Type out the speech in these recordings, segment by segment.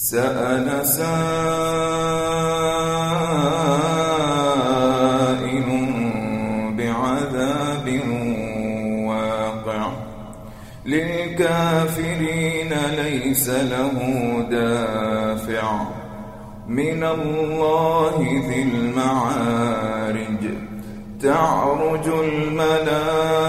سأل سائل بعذاب واقع للكافرين ليس له دافع من الله ذي المعارج تعرج الملائكة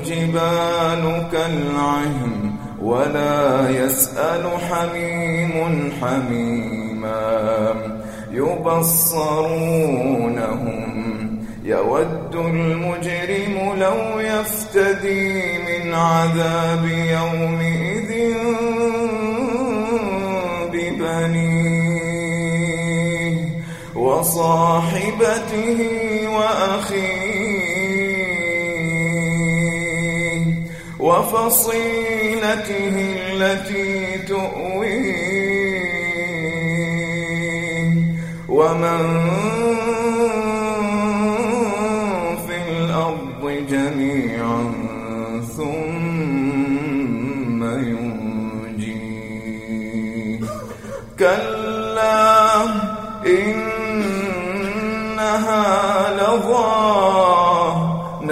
الجبال كالعهن ولا يسأل حميم حميما. يبصرونهم يود المجرم لو يفتدي من عذاب يومئذ ببنيه وصاحبته وأخيه. وفصيلته التي تؤويه. ومن جميعا ثم ينجيه. كلا إنها لظى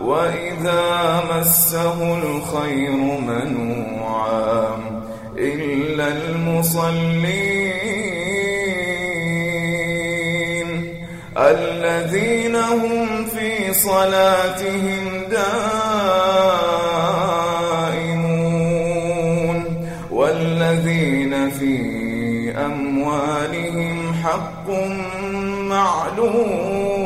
وإذا مسه الخير منوعا إلا المصلين الذين هم في صلاتهم دائمون والذين في أموالهم حق معلوم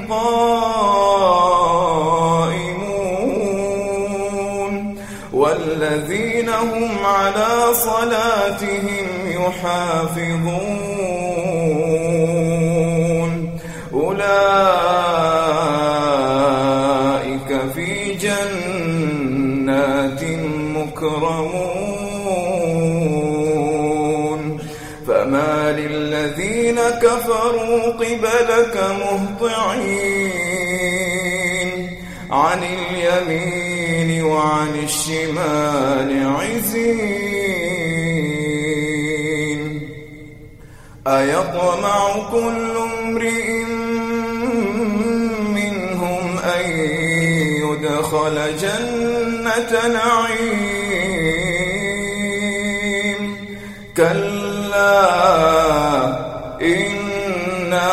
قائمون والذين هم على صلاتهم يحافظون. أولئك قبلك مهطعين. عن اليمين وعن الشمال عزين. أيطمع كل امرئ منهم أن يدخل جنة نعيم. كلا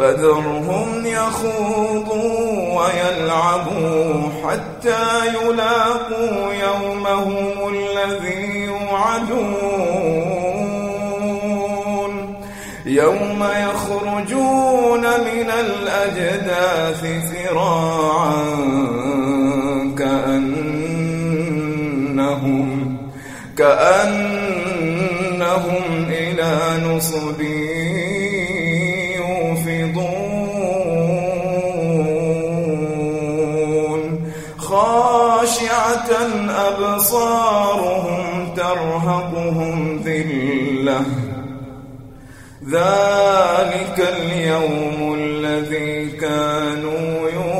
فذرهم يخوضوا ويلعبوا حتى يلاقوا يومهم الذي يوعدون. يوم يخرجون من الأجداث سراعا كأنهم كأنهم إلى نصب أبصارهم ترهقهم ذلة. ذلك اليوم الذي كانوا يوم